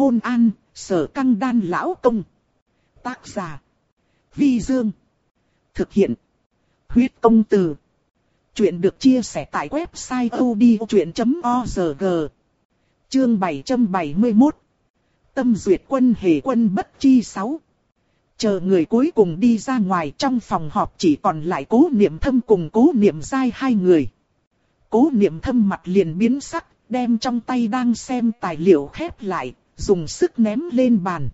Hôn an, sở căng đan lão công. Tác giả. Vi Dương. Thực hiện. Huyết công từ. Chuyện được chia sẻ tại website odchuyện.org. Chương 771. Tâm duyệt quân hề quân bất chi sáu Chờ người cuối cùng đi ra ngoài trong phòng họp chỉ còn lại cố niệm thâm cùng cố niệm dai hai người. Cố niệm thâm mặt liền biến sắc, đem trong tay đang xem tài liệu khép lại, dùng sức ném lên bàn.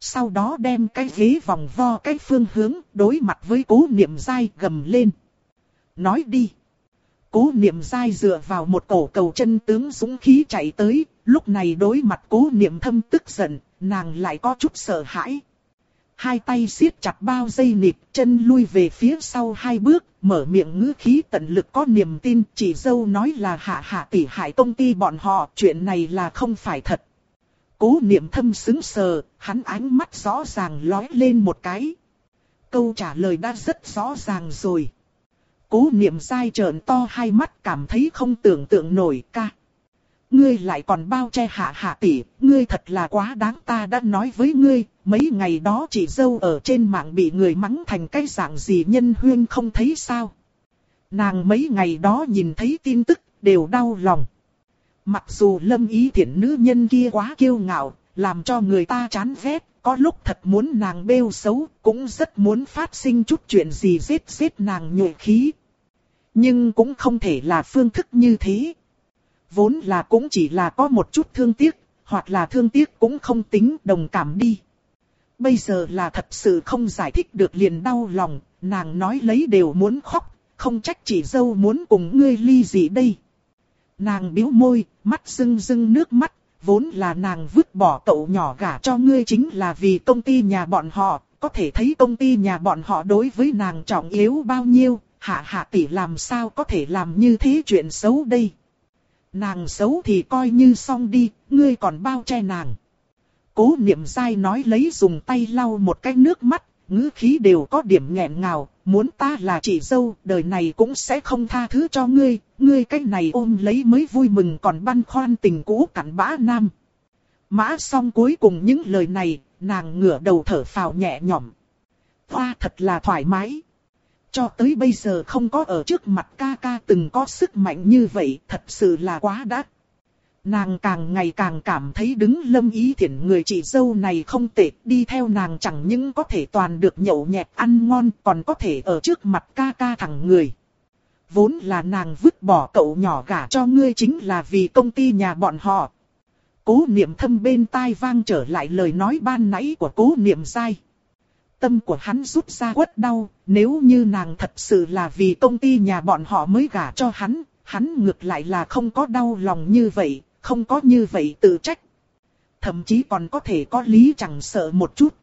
Sau đó đem cái ghế vòng vo cái phương hướng đối mặt với cố niệm dai gầm lên. Nói đi. Cố niệm dai dựa vào một cổ cầu chân tướng dũng khí chạy tới, lúc này đối mặt cố niệm thâm tức giận, nàng lại có chút sợ hãi. Hai tay siết chặt bao dây nịp, chân lui về phía sau hai bước, mở miệng ngữ khí tận lực có niềm tin. Chỉ dâu nói là hạ hạ tỷ hại công ty bọn họ, chuyện này là không phải thật. Cố niệm thâm xứng sờ, hắn ánh mắt rõ ràng lói lên một cái. Câu trả lời đã rất rõ ràng rồi. Cố niệm dai trợn to hai mắt cảm thấy không tưởng tượng nổi ca. Ngươi lại còn bao che hạ hạ tỷ, ngươi thật là quá đáng ta đã nói với ngươi, mấy ngày đó chị dâu ở trên mạng bị người mắng thành cái dạng gì nhân huyên không thấy sao. Nàng mấy ngày đó nhìn thấy tin tức, đều đau lòng. Mặc dù lâm ý thiện nữ nhân kia quá kiêu ngạo, làm cho người ta chán ghét, có lúc thật muốn nàng bêu xấu, cũng rất muốn phát sinh chút chuyện gì giết giết nàng nhụy khí. Nhưng cũng không thể là phương thức như thế. Vốn là cũng chỉ là có một chút thương tiếc, hoặc là thương tiếc cũng không tính đồng cảm đi. Bây giờ là thật sự không giải thích được liền đau lòng, nàng nói lấy đều muốn khóc, không trách chỉ dâu muốn cùng ngươi ly gì đây. Nàng biếu môi, mắt rưng rưng nước mắt, vốn là nàng vứt bỏ cậu nhỏ gả cho ngươi chính là vì công ty nhà bọn họ, có thể thấy công ty nhà bọn họ đối với nàng trọng yếu bao nhiêu, hạ hạ tỷ làm sao có thể làm như thế chuyện xấu đây. Nàng xấu thì coi như xong đi, ngươi còn bao che nàng. Cố niệm dai nói lấy dùng tay lau một cái nước mắt, ngữ khí đều có điểm nghẹn ngào, muốn ta là chị dâu, đời này cũng sẽ không tha thứ cho ngươi, ngươi cái này ôm lấy mới vui mừng còn băn khoăn tình cũ cặn bã nam. Mã xong cuối cùng những lời này, nàng ngửa đầu thở phào nhẹ nhõm. Hoa thật là thoải mái. Cho tới bây giờ không có ở trước mặt ca ca từng có sức mạnh như vậy, thật sự là quá đắt. Nàng càng ngày càng cảm thấy đứng lâm ý thiện người chị dâu này không tệ, đi theo nàng chẳng những có thể toàn được nhậu nhẹt ăn ngon, còn có thể ở trước mặt ca ca thẳng người. Vốn là nàng vứt bỏ cậu nhỏ gả cho ngươi chính là vì công ty nhà bọn họ. Cố niệm thâm bên tai vang trở lại lời nói ban nãy của cố niệm sai Tâm của hắn rút ra quất đau, nếu như nàng thật sự là vì công ty nhà bọn họ mới gả cho hắn, hắn ngược lại là không có đau lòng như vậy, không có như vậy tự trách. Thậm chí còn có thể có lý chẳng sợ một chút.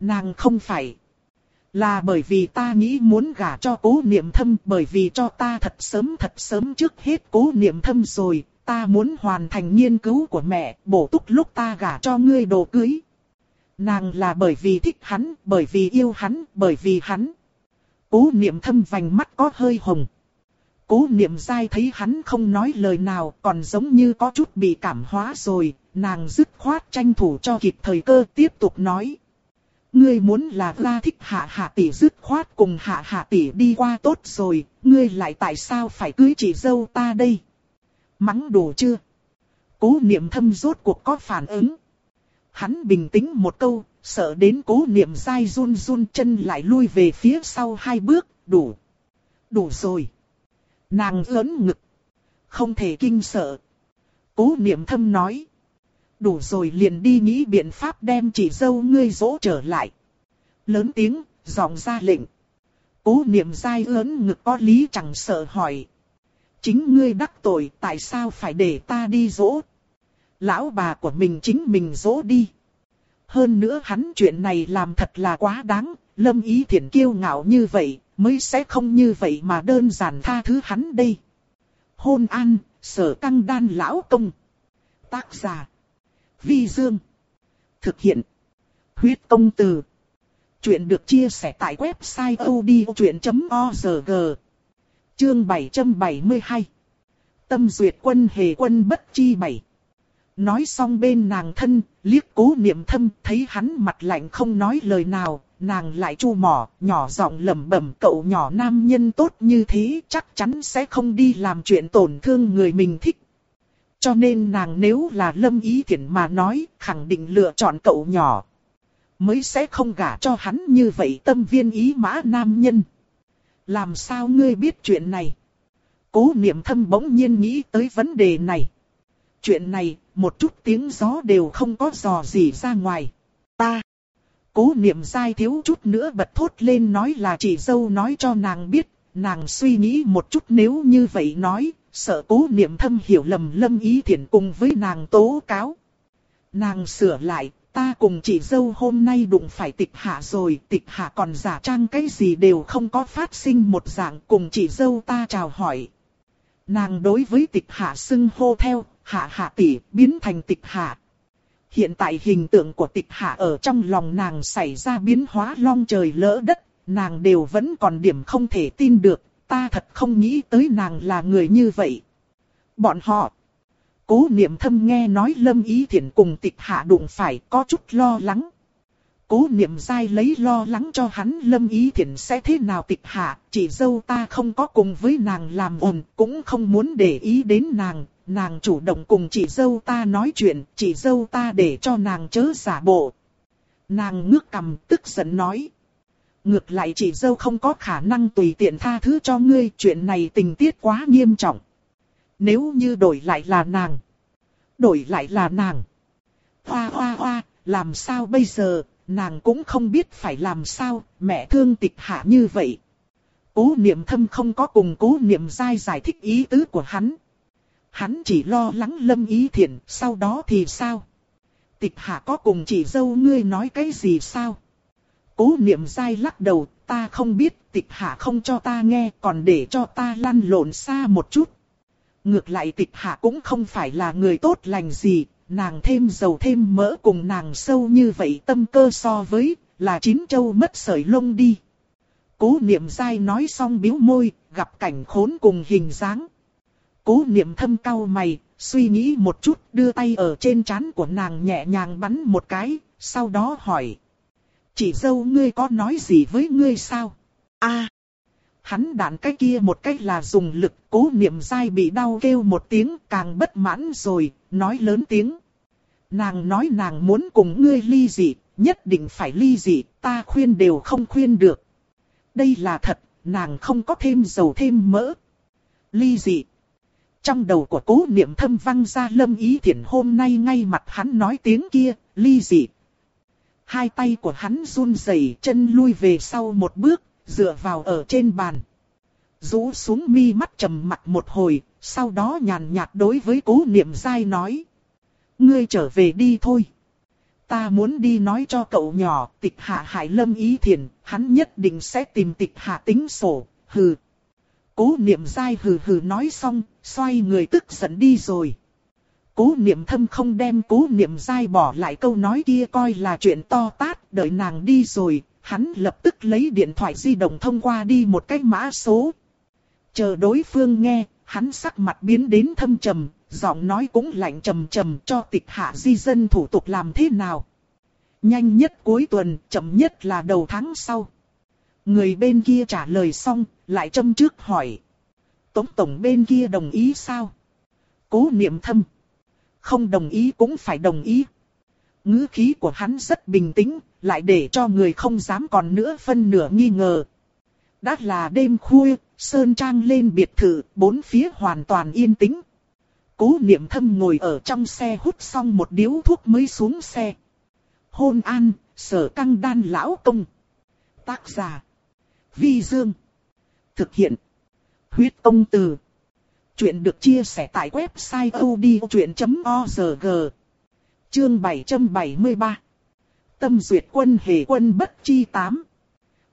Nàng không phải. Là bởi vì ta nghĩ muốn gả cho cố niệm thâm bởi vì cho ta thật sớm thật sớm trước hết cố niệm thâm rồi, ta muốn hoàn thành nghiên cứu của mẹ, bổ túc lúc ta gả cho ngươi đồ cưới. Nàng là bởi vì thích hắn, bởi vì yêu hắn, bởi vì hắn. Cố niệm thâm vành mắt có hơi hồng. Cố niệm dai thấy hắn không nói lời nào còn giống như có chút bị cảm hóa rồi, nàng dứt khoát tranh thủ cho kịp thời cơ tiếp tục nói. Ngươi muốn là ra thích hạ hạ tỷ dứt khoát cùng hạ hạ tỷ đi qua tốt rồi, ngươi lại tại sao phải cưới chị dâu ta đây? Mắng đủ chưa? Cố niệm thâm rốt cuộc có phản ứng. Hắn bình tĩnh một câu, sợ đến cố niệm dai run run chân lại lui về phía sau hai bước, đủ. Đủ rồi. Nàng lớn ngực. Không thể kinh sợ. Cố niệm thâm nói. Đủ rồi liền đi nghĩ biện pháp đem chị dâu ngươi dỗ trở lại. Lớn tiếng, giọng ra lệnh. Cố niệm dai lớn ngực có lý chẳng sợ hỏi. Chính ngươi đắc tội tại sao phải để ta đi dỗ? Lão bà của mình chính mình dỗ đi. Hơn nữa hắn chuyện này làm thật là quá đáng, lâm ý thiện kiêu ngạo như vậy, mới sẽ không như vậy mà đơn giản tha thứ hắn đây. Hôn an, sở căng đan lão công. Tác giả. Vi Dương. Thực hiện. Huyết công từ. Chuyện được chia sẻ tại website odchuyện.org. Chương 772. Tâm duyệt quân hề quân bất chi bảy. nói xong bên nàng thân, liếc cố niệm thâm, thấy hắn mặt lạnh không nói lời nào, nàng lại chu mỏ, nhỏ giọng lẩm bẩm cậu nhỏ nam nhân tốt như thế chắc chắn sẽ không đi làm chuyện tổn thương người mình thích. Cho nên nàng nếu là lâm ý thiện mà nói, khẳng định lựa chọn cậu nhỏ. Mới sẽ không gả cho hắn như vậy tâm viên ý mã nam nhân. Làm sao ngươi biết chuyện này? Cố niệm thâm bỗng nhiên nghĩ tới vấn đề này. Chuyện này, một chút tiếng gió đều không có dò gì ra ngoài. Ta, cố niệm dai thiếu chút nữa bật thốt lên nói là chị dâu nói cho nàng biết. Nàng suy nghĩ một chút nếu như vậy nói, sợ cố niệm thâm hiểu lầm lâm ý thiện cùng với nàng tố cáo. Nàng sửa lại, ta cùng chị dâu hôm nay đụng phải tịch hạ rồi, tịch hạ còn giả trang cái gì đều không có phát sinh một dạng cùng chị dâu ta chào hỏi. Nàng đối với tịch hạ xưng hô theo, hạ hạ tỷ, biến thành tịch hạ. Hiện tại hình tượng của tịch hạ ở trong lòng nàng xảy ra biến hóa long trời lỡ đất, nàng đều vẫn còn điểm không thể tin được, ta thật không nghĩ tới nàng là người như vậy. Bọn họ, cố niệm thâm nghe nói lâm ý thiện cùng tịch hạ đụng phải có chút lo lắng. Cố niệm dai lấy lo lắng cho hắn lâm ý thiện sẽ thế nào tịch hạ, chỉ dâu ta không có cùng với nàng làm ồn, cũng không muốn để ý đến nàng, nàng chủ động cùng chị dâu ta nói chuyện, chị dâu ta để cho nàng chớ giả bộ. Nàng ngước cầm tức giận nói. Ngược lại chị dâu không có khả năng tùy tiện tha thứ cho ngươi, chuyện này tình tiết quá nghiêm trọng. Nếu như đổi lại là nàng. Đổi lại là nàng. Hoa hoa hoa, làm sao bây giờ, nàng cũng không biết phải làm sao, mẹ thương tịch hạ như vậy. Cố niệm thâm không có cùng cố niệm dai giải thích ý tứ của hắn. Hắn chỉ lo lắng lâm ý thiện, sau đó thì sao? Tịch hạ có cùng chị dâu ngươi nói cái gì sao? Cố niệm dai lắc đầu, ta không biết, tịch hạ không cho ta nghe, còn để cho ta lăn lộn xa một chút. Ngược lại tịch hạ cũng không phải là người tốt lành gì, nàng thêm dầu thêm mỡ cùng nàng sâu như vậy tâm cơ so với, là chín châu mất sợi lông đi. Cố niệm dai nói xong biếu môi, gặp cảnh khốn cùng hình dáng. Cố niệm thâm cau mày, suy nghĩ một chút, đưa tay ở trên trán của nàng nhẹ nhàng bắn một cái, sau đó hỏi. Chị dâu ngươi có nói gì với ngươi sao? a Hắn đạn cái kia một cách là dùng lực, cố niệm dai bị đau kêu một tiếng càng bất mãn rồi, nói lớn tiếng. Nàng nói nàng muốn cùng ngươi ly dị, nhất định phải ly dị, ta khuyên đều không khuyên được. Đây là thật, nàng không có thêm dầu thêm mỡ. Ly dị. Trong đầu của cố niệm thâm văng ra lâm ý thiện hôm nay ngay mặt hắn nói tiếng kia, ly dị. Hai tay của hắn run rẩy chân lui về sau một bước, dựa vào ở trên bàn. Rũ xuống mi mắt trầm mặt một hồi, sau đó nhàn nhạt đối với cố niệm dai nói. Ngươi trở về đi thôi. Ta muốn đi nói cho cậu nhỏ, tịch hạ hải lâm ý thiền, hắn nhất định sẽ tìm tịch hạ tính sổ, hừ. Cố niệm dai hừ hừ nói xong, xoay người tức giận đi rồi. Cố niệm thâm không đem cố niệm dai bỏ lại câu nói kia coi là chuyện to tát, đợi nàng đi rồi, hắn lập tức lấy điện thoại di động thông qua đi một cái mã số. Chờ đối phương nghe, hắn sắc mặt biến đến thâm trầm, giọng nói cũng lạnh trầm trầm cho tịch hạ di dân thủ tục làm thế nào. Nhanh nhất cuối tuần, chậm nhất là đầu tháng sau. Người bên kia trả lời xong, lại châm trước hỏi. Tống tổng bên kia đồng ý sao? Cố niệm thâm. Không đồng ý cũng phải đồng ý. ngữ khí của hắn rất bình tĩnh, lại để cho người không dám còn nữa phân nửa nghi ngờ. Đã là đêm khuya, Sơn Trang lên biệt thự, bốn phía hoàn toàn yên tĩnh. Cố niệm thâm ngồi ở trong xe hút xong một điếu thuốc mới xuống xe. Hôn an, sở căng đan lão công. Tác giả. Vi Dương. Thực hiện. Huyết công từ. Chuyện được chia sẻ tại website odchuyện.org. Chương 773. Tâm duyệt quân hề quân bất chi tám.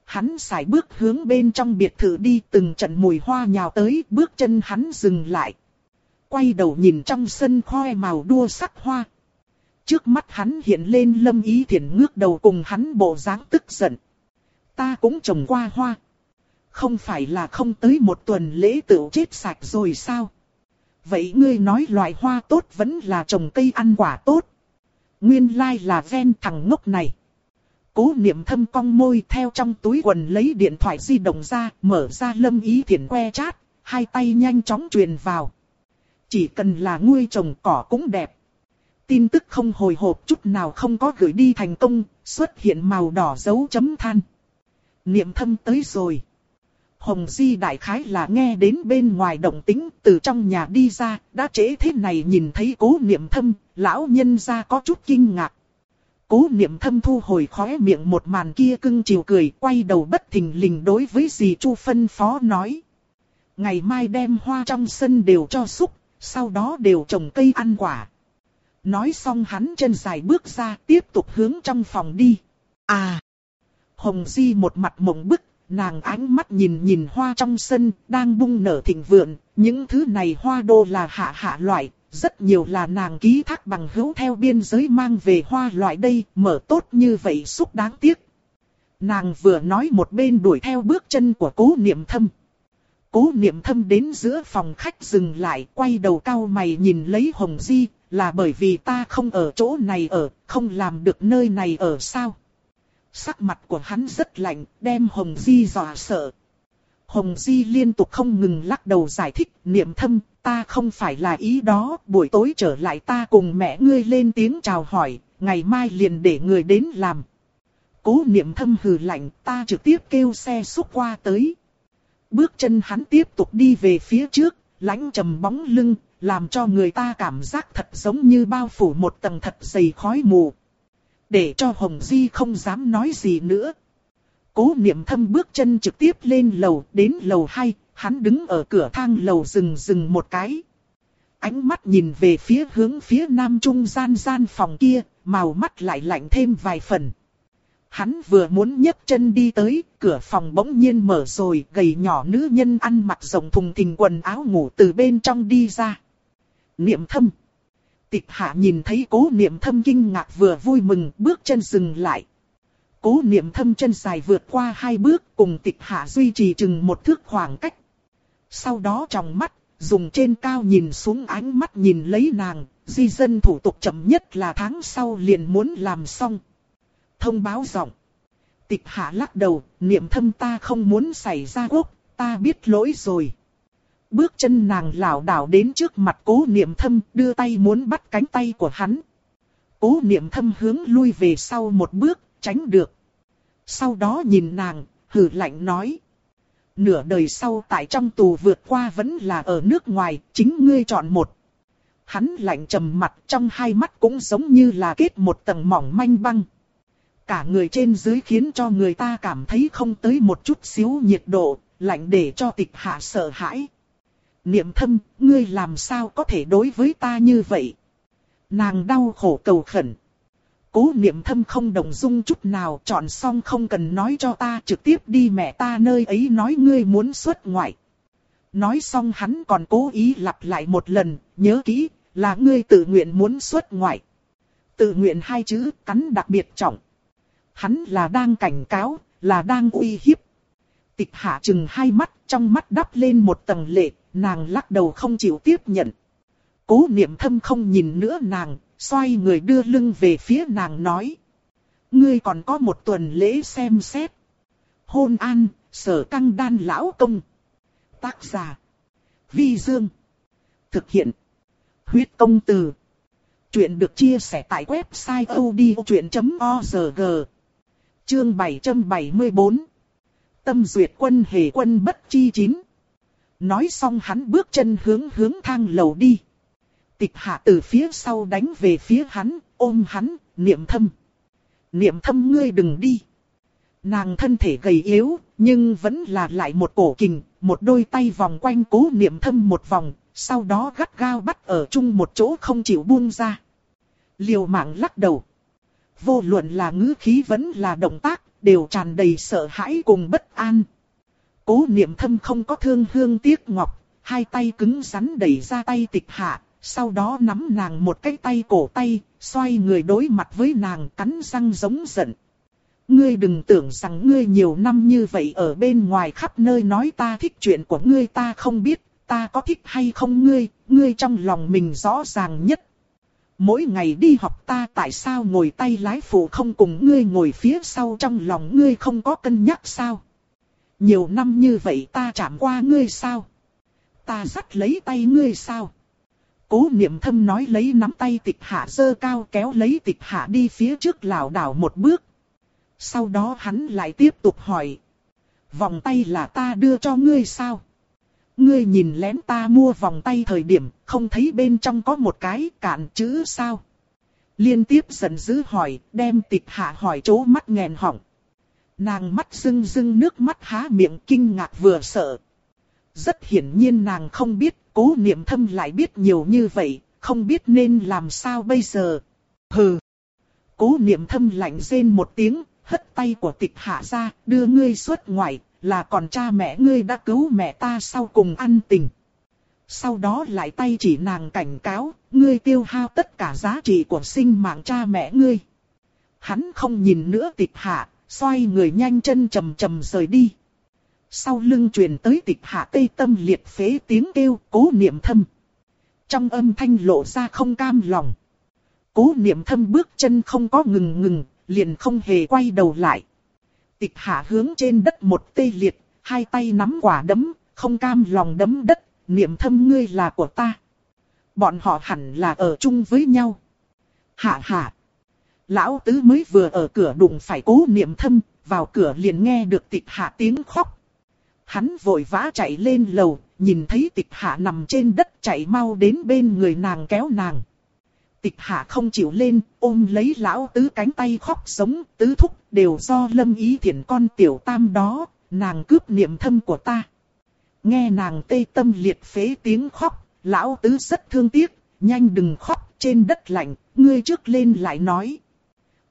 Hắn xài bước hướng bên trong biệt thự đi từng trận mùi hoa nhào tới, bước chân hắn dừng lại. Quay đầu nhìn trong sân khoe màu đua sắc hoa. Trước mắt hắn hiện lên lâm ý thiện ngước đầu cùng hắn bộ dáng tức giận. Ta cũng trồng qua hoa. Không phải là không tới một tuần lễ tự chết sạch rồi sao? vậy ngươi nói loại hoa tốt vẫn là trồng cây ăn quả tốt. Nguyên lai là ven thằng ngốc này. Cố niệm thâm cong môi theo trong túi quần lấy điện thoại di động ra, mở ra lâm ý thiện que chát, hai tay nhanh chóng truyền vào. Chỉ cần là nuôi trồng cỏ cũng đẹp. Tin tức không hồi hộp chút nào không có gửi đi thành công, xuất hiện màu đỏ dấu chấm than. Niệm thâm tới rồi. Hồng Di đại khái là nghe đến bên ngoài động tính từ trong nhà đi ra, đã trễ thế này nhìn thấy cố niệm thâm, lão nhân ra có chút kinh ngạc. Cố niệm thâm thu hồi khóe miệng một màn kia cưng chiều cười, quay đầu bất thình lình đối với dì Chu phân phó nói. Ngày mai đem hoa trong sân đều cho xúc, sau đó đều trồng cây ăn quả. Nói xong hắn chân dài bước ra tiếp tục hướng trong phòng đi. À! Hồng Di một mặt mộng bức, nàng ánh mắt nhìn nhìn hoa trong sân, đang bung nở thịnh vượng, những thứ này hoa đô là hạ hạ loại, rất nhiều là nàng ký thác bằng hữu theo biên giới mang về hoa loại đây, mở tốt như vậy xúc đáng tiếc. Nàng vừa nói một bên đuổi theo bước chân của cố niệm thâm. Cố niệm thâm đến giữa phòng khách dừng lại, quay đầu cao mày nhìn lấy Hồng Di, là bởi vì ta không ở chỗ này ở, không làm được nơi này ở sao. Sắc mặt của hắn rất lạnh, đem Hồng Di dọa sợ. Hồng Di liên tục không ngừng lắc đầu giải thích, niệm thâm, ta không phải là ý đó, buổi tối trở lại ta cùng mẹ ngươi lên tiếng chào hỏi, ngày mai liền để người đến làm. Cố niệm thâm hừ lạnh, ta trực tiếp kêu xe xúc qua tới. Bước chân hắn tiếp tục đi về phía trước, lãnh trầm bóng lưng, làm cho người ta cảm giác thật giống như bao phủ một tầng thật dày khói mù. Để cho Hồng Di không dám nói gì nữa. Cố niệm thâm bước chân trực tiếp lên lầu, đến lầu 2, hắn đứng ở cửa thang lầu dừng dừng một cái. Ánh mắt nhìn về phía hướng phía nam trung gian gian phòng kia, màu mắt lại lạnh thêm vài phần. Hắn vừa muốn nhấc chân đi tới, cửa phòng bỗng nhiên mở rồi, gầy nhỏ nữ nhân ăn mặc rộng thùng thình quần áo ngủ từ bên trong đi ra. Niệm thâm. Tịch hạ nhìn thấy cố niệm thâm kinh ngạc vừa vui mừng, bước chân dừng lại. Cố niệm thâm chân dài vượt qua hai bước, cùng tịch hạ duy trì chừng một thước khoảng cách. Sau đó trong mắt, dùng trên cao nhìn xuống ánh mắt nhìn lấy nàng, di dân thủ tục chậm nhất là tháng sau liền muốn làm xong. Thông báo giọng. Tịch hạ lắc đầu, niệm thâm ta không muốn xảy ra quốc, ta biết lỗi rồi. Bước chân nàng lảo đảo đến trước mặt cố niệm thâm, đưa tay muốn bắt cánh tay của hắn. Cố niệm thâm hướng lui về sau một bước, tránh được. Sau đó nhìn nàng, hử lạnh nói. Nửa đời sau tại trong tù vượt qua vẫn là ở nước ngoài, chính ngươi chọn một. Hắn lạnh trầm mặt trong hai mắt cũng giống như là kết một tầng mỏng manh băng. Cả người trên dưới khiến cho người ta cảm thấy không tới một chút xíu nhiệt độ, lạnh để cho tịch hạ sợ hãi. Niệm thâm, ngươi làm sao có thể đối với ta như vậy? Nàng đau khổ cầu khẩn. Cố niệm thâm không đồng dung chút nào chọn xong không cần nói cho ta trực tiếp đi mẹ ta nơi ấy nói ngươi muốn xuất ngoại. Nói xong hắn còn cố ý lặp lại một lần, nhớ kỹ, là ngươi tự nguyện muốn xuất ngoại. Tự nguyện hai chữ cắn đặc biệt trọng. Hắn là đang cảnh cáo, là đang uy hiếp. Tịch hạ chừng hai mắt, trong mắt đắp lên một tầng lệ, nàng lắc đầu không chịu tiếp nhận. Cố niệm thâm không nhìn nữa nàng, xoay người đưa lưng về phía nàng nói. Ngươi còn có một tuần lễ xem xét. Hôn an, sở căng đan lão công. Tác giả. Vi Dương. Thực hiện. Huyết công từ. Chuyện được chia sẻ tại website odchuyện.org. Chương 774. Tâm duyệt quân hề quân bất chi chín. Nói xong hắn bước chân hướng hướng thang lầu đi. Tịch hạ từ phía sau đánh về phía hắn, ôm hắn, niệm thâm. Niệm thâm ngươi đừng đi. Nàng thân thể gầy yếu, nhưng vẫn là lại một cổ kình, một đôi tay vòng quanh cố niệm thâm một vòng, sau đó gắt gao bắt ở chung một chỗ không chịu buông ra. Liều mạng lắc đầu. Vô luận là ngữ khí vẫn là động tác, đều tràn đầy sợ hãi cùng bất an. Cố niệm thâm không có thương hương tiếc ngọc, hai tay cứng rắn đẩy ra tay tịch hạ, sau đó nắm nàng một cái tay cổ tay, xoay người đối mặt với nàng cắn răng giống giận. Ngươi đừng tưởng rằng ngươi nhiều năm như vậy ở bên ngoài khắp nơi nói ta thích chuyện của ngươi ta không biết, ta có thích hay không ngươi, ngươi trong lòng mình rõ ràng nhất. Mỗi ngày đi học ta tại sao ngồi tay lái phụ không cùng ngươi ngồi phía sau trong lòng ngươi không có cân nhắc sao? Nhiều năm như vậy ta chạm qua ngươi sao? Ta dắt lấy tay ngươi sao? Cố niệm thâm nói lấy nắm tay tịch hạ dơ cao kéo lấy tịch hạ đi phía trước lảo đảo một bước. Sau đó hắn lại tiếp tục hỏi. Vòng tay là ta đưa cho ngươi sao? Ngươi nhìn lén ta mua vòng tay thời điểm, không thấy bên trong có một cái cạn chữ sao? Liên tiếp giận dữ hỏi, đem tịch hạ hỏi chố mắt nghẹn họng. Nàng mắt rưng rưng nước mắt há miệng kinh ngạc vừa sợ. Rất hiển nhiên nàng không biết, cố niệm thâm lại biết nhiều như vậy, không biết nên làm sao bây giờ. Hừ! Cố niệm thâm lạnh rên một tiếng, hất tay của tịch hạ ra, đưa ngươi xuất ngoài là còn cha mẹ ngươi đã cứu mẹ ta sau cùng ăn tình. Sau đó lại tay chỉ nàng cảnh cáo, ngươi tiêu hao tất cả giá trị của sinh mạng cha mẹ ngươi. Hắn không nhìn nữa tịch hạ, xoay người nhanh chân chầm chầm rời đi. Sau lưng truyền tới tịch hạ tây tâm liệt phế tiếng kêu cố niệm thâm. Trong âm thanh lộ ra không cam lòng. Cố niệm thâm bước chân không có ngừng ngừng, liền không hề quay đầu lại. Tịch hạ hướng trên đất một tê liệt, hai tay nắm quả đấm, không cam lòng đấm đất, niệm thâm ngươi là của ta. Bọn họ hẳn là ở chung với nhau. Hạ hạ. Lão tứ mới vừa ở cửa đụng phải cố niệm thâm, vào cửa liền nghe được tịch hạ tiếng khóc. Hắn vội vã chạy lên lầu, nhìn thấy tịch hạ nằm trên đất chạy mau đến bên người nàng kéo nàng. Tịch hạ không chịu lên, ôm lấy lão tứ cánh tay khóc sống, tứ thúc đều do lâm ý thiện con tiểu tam đó, nàng cướp niệm thâm của ta. Nghe nàng tê tâm liệt phế tiếng khóc, lão tứ rất thương tiếc, nhanh đừng khóc trên đất lạnh, ngươi trước lên lại nói.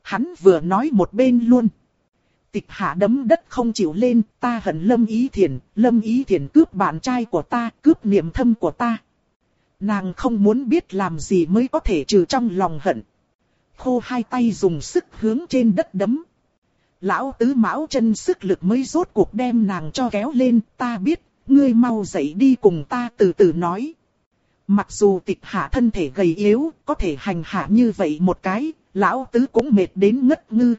Hắn vừa nói một bên luôn. Tịch hạ đấm đất không chịu lên, ta hận lâm ý thiền, lâm ý thiền cướp bạn trai của ta, cướp niệm thâm của ta. Nàng không muốn biết làm gì mới có thể trừ trong lòng hận. Khô hai tay dùng sức hướng trên đất đấm. Lão tứ mão chân sức lực mới rốt cuộc đem nàng cho kéo lên, ta biết, ngươi mau dậy đi cùng ta từ từ nói. Mặc dù tịch hạ thân thể gầy yếu, có thể hành hạ như vậy một cái, lão tứ cũng mệt đến ngất ngư.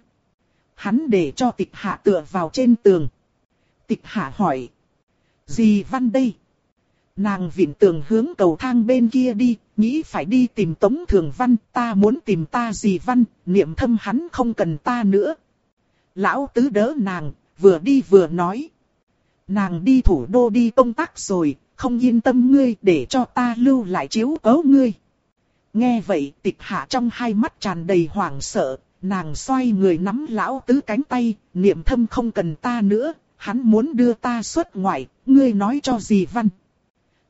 Hắn để cho tịch hạ tựa vào trên tường. Tịch hạ hỏi. Gì văn đây? Nàng vịn tường hướng cầu thang bên kia đi, nghĩ phải đi tìm Tống Thường Văn, ta muốn tìm ta gì văn, niệm thâm hắn không cần ta nữa. Lão tứ đỡ nàng, vừa đi vừa nói. Nàng đi thủ đô đi công tác rồi, không yên tâm ngươi để cho ta lưu lại chiếu cố ngươi. Nghe vậy tịch hạ trong hai mắt tràn đầy hoảng sợ, nàng xoay người nắm lão tứ cánh tay, niệm thâm không cần ta nữa, hắn muốn đưa ta xuất ngoại, ngươi nói cho gì văn.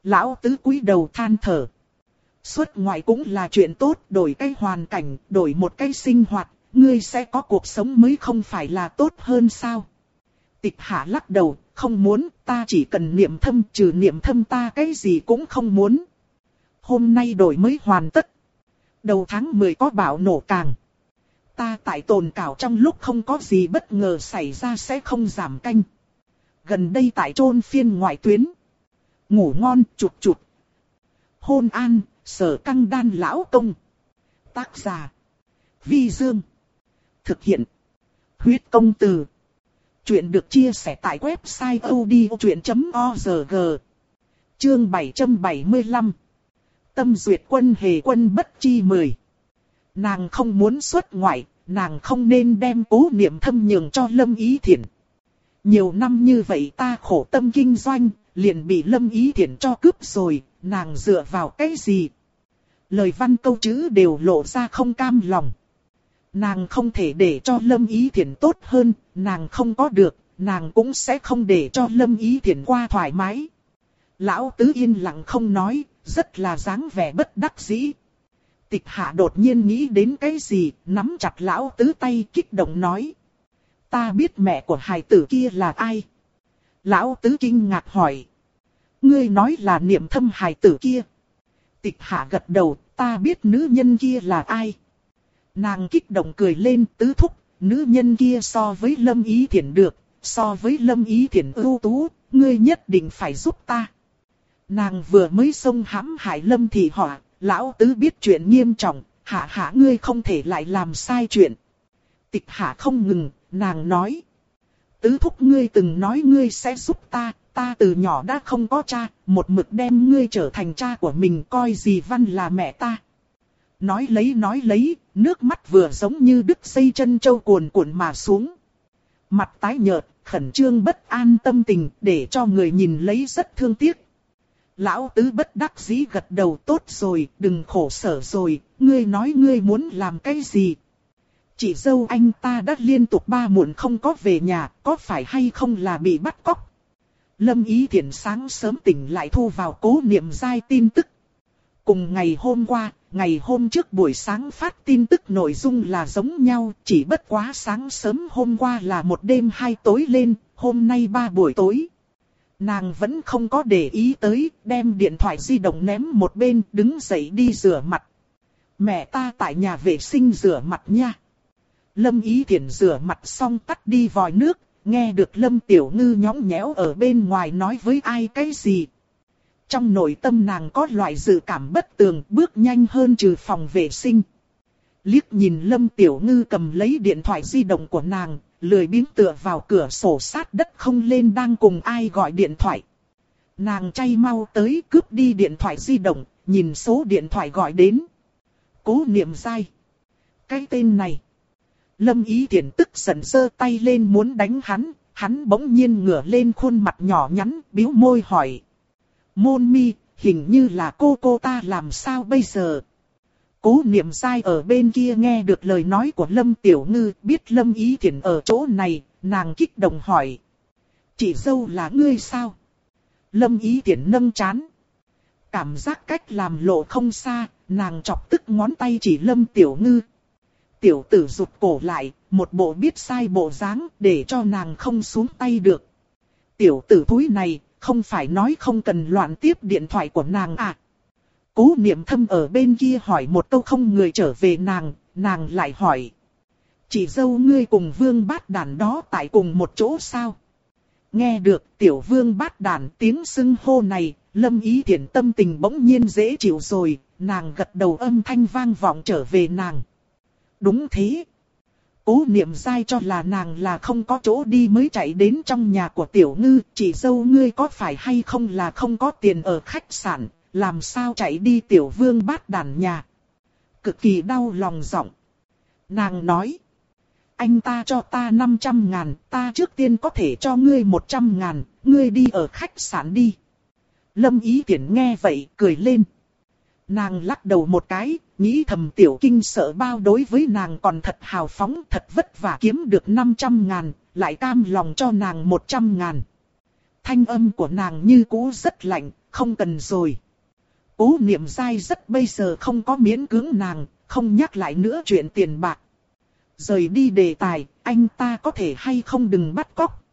Lão tứ cúi đầu than thở. Xuất ngoại cũng là chuyện tốt, đổi cái hoàn cảnh, đổi một cái sinh hoạt, ngươi sẽ có cuộc sống mới không phải là tốt hơn sao? Tịch hạ lắc đầu, không muốn, ta chỉ cần niệm thâm, trừ niệm thâm ta cái gì cũng không muốn. Hôm nay đổi mới hoàn tất. Đầu tháng 10 có bão nổ càng. Ta tại tồn cảo trong lúc không có gì bất ngờ xảy ra sẽ không giảm canh. Gần đây tại trôn phiên ngoại tuyến. Ngủ ngon, chụt chụt. Hôn an, sở căng đan lão công. Tác giả. Vi Dương. Thực hiện. Huyết công từ. Chuyện được chia sẻ tại website odchuyện.org. Chương 775. Tâm duyệt quân hề quân bất chi mười. Nàng không muốn xuất ngoại, nàng không nên đem cố niệm thâm nhường cho Lâm Ý Thiển. Nhiều năm như vậy ta khổ tâm kinh doanh, liền bị Lâm Ý Thiển cho cướp rồi, nàng dựa vào cái gì? Lời văn câu chữ đều lộ ra không cam lòng. Nàng không thể để cho Lâm Ý Thiển tốt hơn, nàng không có được, nàng cũng sẽ không để cho Lâm Ý Thiển qua thoải mái. Lão Tứ yên lặng không nói, rất là dáng vẻ bất đắc dĩ. Tịch hạ đột nhiên nghĩ đến cái gì, nắm chặt lão tứ tay kích động nói. Ta biết mẹ của hài tử kia là ai? Lão tứ kinh ngạc hỏi. Ngươi nói là niệm thâm hài tử kia. Tịch hạ gật đầu, ta biết nữ nhân kia là ai. Nàng kích động cười lên tứ thúc, nữ nhân kia so với lâm ý thiện được, so với lâm ý thiện ưu tú, ngươi nhất định phải giúp ta. Nàng vừa mới xông hãm hại lâm thị họa, lão tứ biết chuyện nghiêm trọng, hạ hạ ngươi không thể lại làm sai chuyện. Tịch hạ không ngừng, nàng nói. Tứ thúc ngươi từng nói ngươi sẽ giúp ta, ta từ nhỏ đã không có cha, một mực đem ngươi trở thành cha của mình coi gì văn là mẹ ta. Nói lấy nói lấy, nước mắt vừa giống như đứt dây chân châu cuồn cuộn mà xuống. Mặt tái nhợt, khẩn trương bất an tâm tình để cho người nhìn lấy rất thương tiếc. Lão tứ bất đắc dĩ gật đầu tốt rồi, đừng khổ sở rồi, ngươi nói ngươi muốn làm cái gì. Chị dâu anh ta đã liên tục ba muộn không có về nhà, có phải hay không là bị bắt cóc. Lâm ý thiện sáng sớm tỉnh lại thu vào cố niệm dai tin tức. Cùng ngày hôm qua, ngày hôm trước buổi sáng phát tin tức nội dung là giống nhau, chỉ bất quá sáng sớm hôm qua là một đêm hai tối lên, hôm nay ba buổi tối. Nàng vẫn không có để ý tới, đem điện thoại di động ném một bên, đứng dậy đi rửa mặt. Mẹ ta tại nhà vệ sinh rửa mặt nha. Lâm Ý Thiển rửa mặt xong tắt đi vòi nước, nghe được Lâm Tiểu Ngư nhõng nhẽo ở bên ngoài nói với ai cái gì. Trong nội tâm nàng có loại dự cảm bất tường bước nhanh hơn trừ phòng vệ sinh. Liếc nhìn Lâm Tiểu Ngư cầm lấy điện thoại di động của nàng, lười biếng tựa vào cửa sổ sát đất không lên đang cùng ai gọi điện thoại. Nàng chay mau tới cướp đi điện thoại di động, nhìn số điện thoại gọi đến. Cố niệm dai. Cái tên này. Lâm ý tiện tức giận sơ tay lên muốn đánh hắn, hắn bỗng nhiên ngửa lên khuôn mặt nhỏ nhắn, biếu môi hỏi. Môn mi, hình như là cô cô ta làm sao bây giờ? Cố niệm sai ở bên kia nghe được lời nói của Lâm Tiểu Ngư, biết Lâm Ý Thiển ở chỗ này, nàng kích động hỏi. Chị dâu là ngươi sao? Lâm Ý Thiển nâng chán. Cảm giác cách làm lộ không xa, nàng chọc tức ngón tay chỉ Lâm Tiểu Ngư. Tiểu tử rụt cổ lại, một bộ biết sai bộ dáng để cho nàng không xuống tay được. Tiểu tử thúi này, không phải nói không cần loạn tiếp điện thoại của nàng à. Cố niệm thâm ở bên kia hỏi một câu không người trở về nàng, nàng lại hỏi. Chị dâu ngươi cùng vương bát đàn đó tại cùng một chỗ sao? Nghe được tiểu vương bát đàn tiếng xưng hô này, lâm ý thiện tâm tình bỗng nhiên dễ chịu rồi, nàng gật đầu âm thanh vang vọng trở về nàng. Đúng thế. Cố niệm sai cho là nàng là không có chỗ đi mới chạy đến trong nhà của tiểu ngư, chị dâu ngươi có phải hay không là không có tiền ở khách sạn, làm sao chạy đi tiểu vương bát đàn nhà. Cực kỳ đau lòng giọng. Nàng nói. Anh ta cho ta 500 ngàn, ta trước tiên có thể cho ngươi 100 ngàn, ngươi đi ở khách sạn đi. Lâm ý tiện nghe vậy, cười lên. Nàng lắc đầu một cái, nghĩ thầm tiểu kinh sợ bao đối với nàng còn thật hào phóng, thật vất vả kiếm được 500 ngàn, lại cam lòng cho nàng 100 ngàn. Thanh âm của nàng như cũ rất lạnh, không cần rồi. Cố niệm dai rất bây giờ không có miễn cưỡng nàng, không nhắc lại nữa chuyện tiền bạc. Rời đi đề tài, anh ta có thể hay không đừng bắt cóc.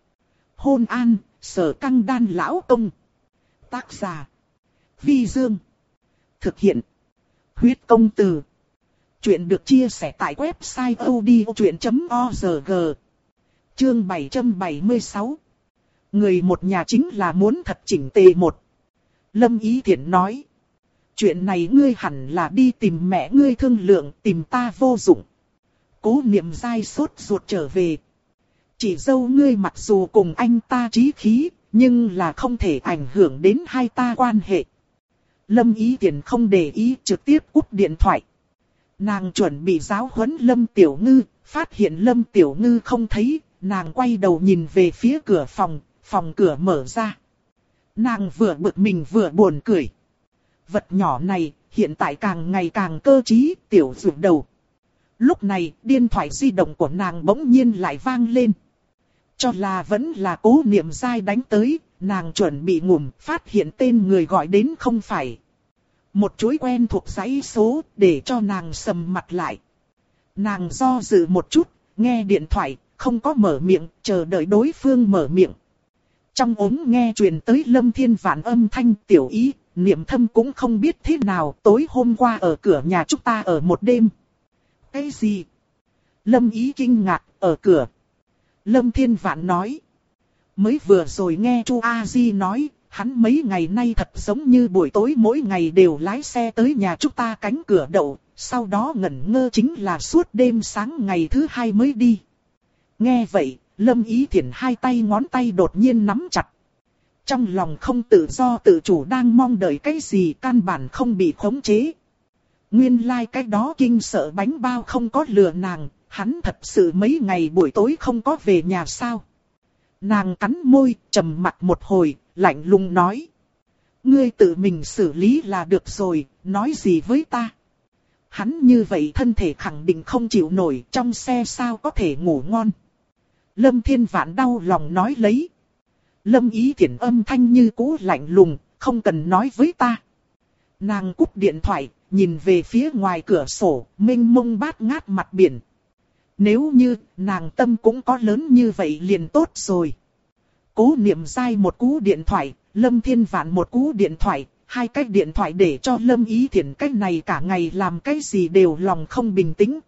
Hôn an, sở căng đan lão công. Tác giả. Vi Dương. Thực hiện. Huyết công từ. Chuyện được chia sẻ tại website odchuyện.org. Chương 776. Người một nhà chính là muốn thật chỉnh tề một. Lâm Ý Thiển nói. Chuyện này ngươi hẳn là đi tìm mẹ ngươi thương lượng, tìm ta vô dụng. Cố niệm dai sốt ruột trở về. Chỉ dâu ngươi mặc dù cùng anh ta trí khí, nhưng là không thể ảnh hưởng đến hai ta quan hệ. Lâm ý tiền không để ý trực tiếp cúp điện thoại. Nàng chuẩn bị giáo huấn Lâm Tiểu Ngư, phát hiện Lâm Tiểu Ngư không thấy, nàng quay đầu nhìn về phía cửa phòng, phòng cửa mở ra. Nàng vừa bực mình vừa buồn cười. Vật nhỏ này, hiện tại càng ngày càng cơ trí, tiểu rụt đầu. Lúc này, điện thoại di động của nàng bỗng nhiên lại vang lên. Cho là vẫn là cố niệm dai đánh tới, nàng chuẩn bị ngủm, phát hiện tên người gọi đến không phải. Một chuỗi quen thuộc giấy số, để cho nàng sầm mặt lại. Nàng do dự một chút, nghe điện thoại, không có mở miệng, chờ đợi đối phương mở miệng. Trong ống nghe truyền tới lâm thiên vạn âm thanh tiểu ý, niệm thâm cũng không biết thế nào tối hôm qua ở cửa nhà chúng ta ở một đêm. Cái gì? Lâm ý kinh ngạc, ở cửa. Lâm thiên vạn nói. Mới vừa rồi nghe Chu A Di nói, hắn mấy ngày nay thật giống như buổi tối mỗi ngày đều lái xe tới nhà chúng ta cánh cửa đậu, sau đó ngẩn ngơ chính là suốt đêm sáng ngày thứ hai mới đi. Nghe vậy, Lâm Ý Thiển hai tay ngón tay đột nhiên nắm chặt. Trong lòng không tự do tự chủ đang mong đợi cái gì căn bản không bị khống chế. Nguyên lai like cái đó kinh sợ bánh bao không có lừa nàng, hắn thật sự mấy ngày buổi tối không có về nhà sao. Nàng cắn môi, trầm mặt một hồi, lạnh lùng nói. Ngươi tự mình xử lý là được rồi, nói gì với ta? Hắn như vậy thân thể khẳng định không chịu nổi, trong xe sao có thể ngủ ngon. Lâm Thiên Vạn đau lòng nói lấy. Lâm Ý Thiển âm thanh như cũ lạnh lùng, không cần nói với ta. Nàng cúp điện thoại, nhìn về phía ngoài cửa sổ, mênh mông bát ngát mặt biển. Nếu như nàng tâm cũng có lớn như vậy liền tốt rồi. Cố niệm dai một cú điện thoại, Lâm Thiên Vạn một cú điện thoại, hai cách điện thoại để cho Lâm Ý Thiển cách này cả ngày làm cái gì đều lòng không bình tĩnh.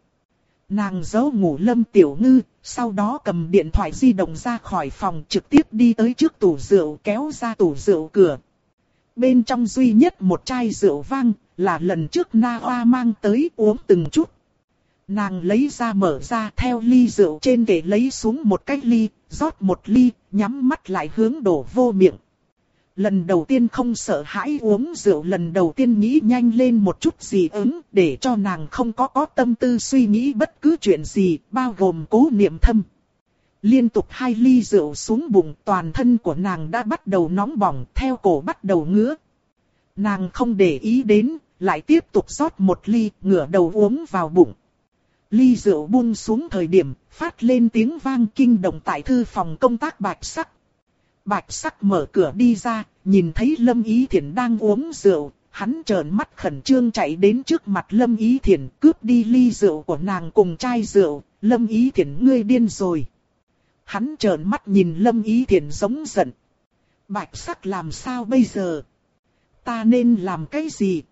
Nàng giấu ngủ Lâm Tiểu Ngư, sau đó cầm điện thoại di động ra khỏi phòng trực tiếp đi tới trước tủ rượu kéo ra tủ rượu cửa. Bên trong duy nhất một chai rượu vang, là lần trước Na Hoa mang tới uống từng chút. Nàng lấy ra mở ra theo ly rượu trên để lấy xuống một cái ly, rót một ly, nhắm mắt lại hướng đổ vô miệng. Lần đầu tiên không sợ hãi uống rượu lần đầu tiên nghĩ nhanh lên một chút gì ứng để cho nàng không có có tâm tư suy nghĩ bất cứ chuyện gì bao gồm cố niệm thâm. Liên tục hai ly rượu xuống bụng toàn thân của nàng đã bắt đầu nóng bỏng theo cổ bắt đầu ngứa. Nàng không để ý đến, lại tiếp tục rót một ly ngửa đầu uống vào bụng. Ly rượu buông xuống thời điểm, phát lên tiếng vang kinh động tại thư phòng công tác bạch sắc. Bạch sắc mở cửa đi ra, nhìn thấy Lâm Ý Thiển đang uống rượu, hắn trợn mắt khẩn trương chạy đến trước mặt Lâm Ý Thiển cướp đi ly rượu của nàng cùng chai rượu, Lâm Ý Thiển ngươi điên rồi. Hắn trợn mắt nhìn Lâm Ý Thiển giống giận. Bạch sắc làm sao bây giờ? Ta nên làm cái gì?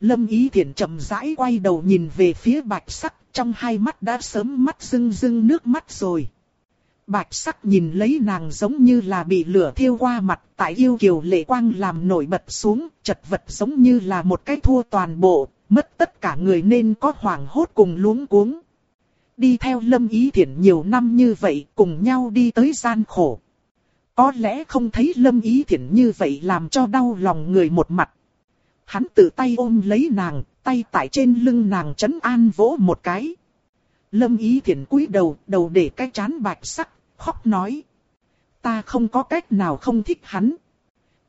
Lâm Ý Thiển chậm rãi quay đầu nhìn về phía bạch sắc, trong hai mắt đã sớm mắt rưng rưng nước mắt rồi. Bạch sắc nhìn lấy nàng giống như là bị lửa thiêu qua mặt, tại yêu kiều lệ quang làm nổi bật xuống, chật vật giống như là một cái thua toàn bộ, mất tất cả người nên có hoảng hốt cùng luống cuống. Đi theo lâm ý thiện nhiều năm như vậy, cùng nhau đi tới gian khổ. Có lẽ không thấy lâm ý thiện như vậy làm cho đau lòng người một mặt. Hắn tự tay ôm lấy nàng, tay tại trên lưng nàng chấn an vỗ một cái. Lâm ý thiện cúi đầu, đầu để cái chán bạch sắc, khóc nói. Ta không có cách nào không thích hắn.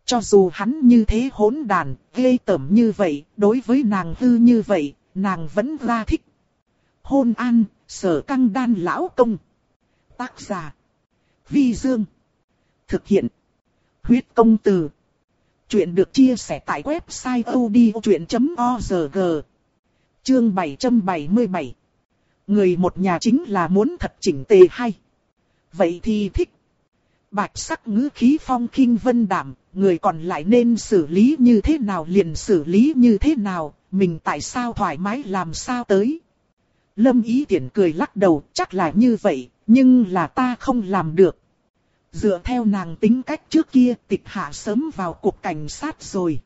Cho dù hắn như thế hỗn đàn, ghê tởm như vậy, đối với nàng hư như vậy, nàng vẫn ra thích. Hôn an, sở căng đan lão công. Tác giả. Vi Dương. Thực hiện. Huyết công từ. Chuyện được chia sẻ tại website odchuyện.org. Chương 777. Người một nhà chính là muốn thật chỉnh tề hay. Vậy thì thích. Bạch sắc ngữ khí phong khinh vân đảm, người còn lại nên xử lý như thế nào liền xử lý như thế nào, mình tại sao thoải mái làm sao tới. Lâm ý tiện cười lắc đầu, chắc là như vậy, nhưng là ta không làm được. Dựa theo nàng tính cách trước kia tịch hạ sớm vào cuộc cảnh sát rồi.